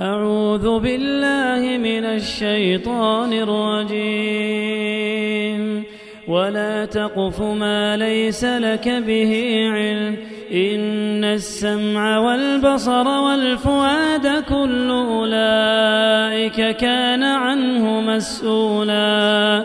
أعوذ بالله من الشيطان الرجيم. ولا تقف ما ليس لك به علم. إن السمع والبصر والفؤاد كل أولئك كان عنه مسؤولا.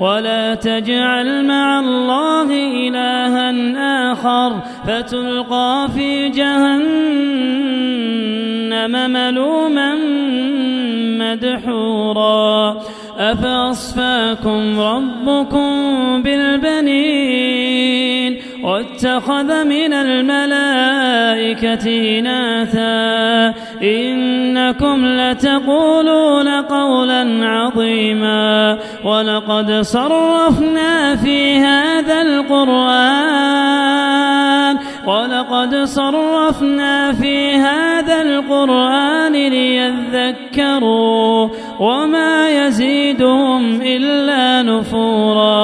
ولا تجعل مع الله إلها آخر فتلقى في جهنم ملوما مدحورا. أفأصفاكم ربكم بالبنين واتخذ من الملائكة إناثا. إنكم لتقولون قولا عظيما. ولقد صرفنا في هذا القرآن. ولقد صرفنا في هذا القرآن ليذكروا وما يزيدهم إلا نفورا.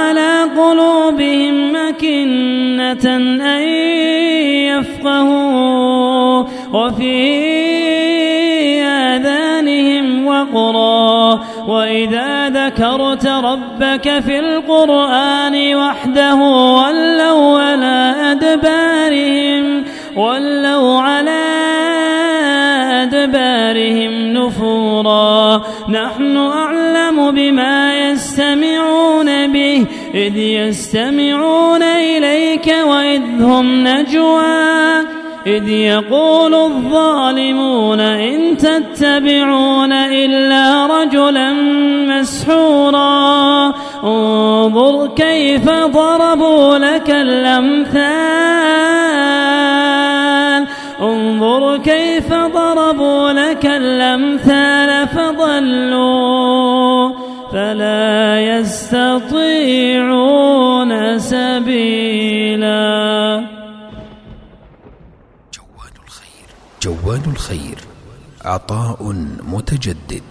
مكنة أن يفقهوا وفي آذانهم وقرا وإذا ذكرت ربك في القرآن وحده ولوا على أدبارهم ولوا على أدبارهم نفورا. نحن به إذ يستمعون إليك وإذ هم نجوى إذ يقول الظالمون إن تتبعون إلا رجلا مسحورا انظر كيف ضربوا لك الأمثال انظر كيف ضربوا لك الأمثال فضلوا فلا يستطيعون سبيلا. جواد الخير. جواد الخير. عطاء متجدد.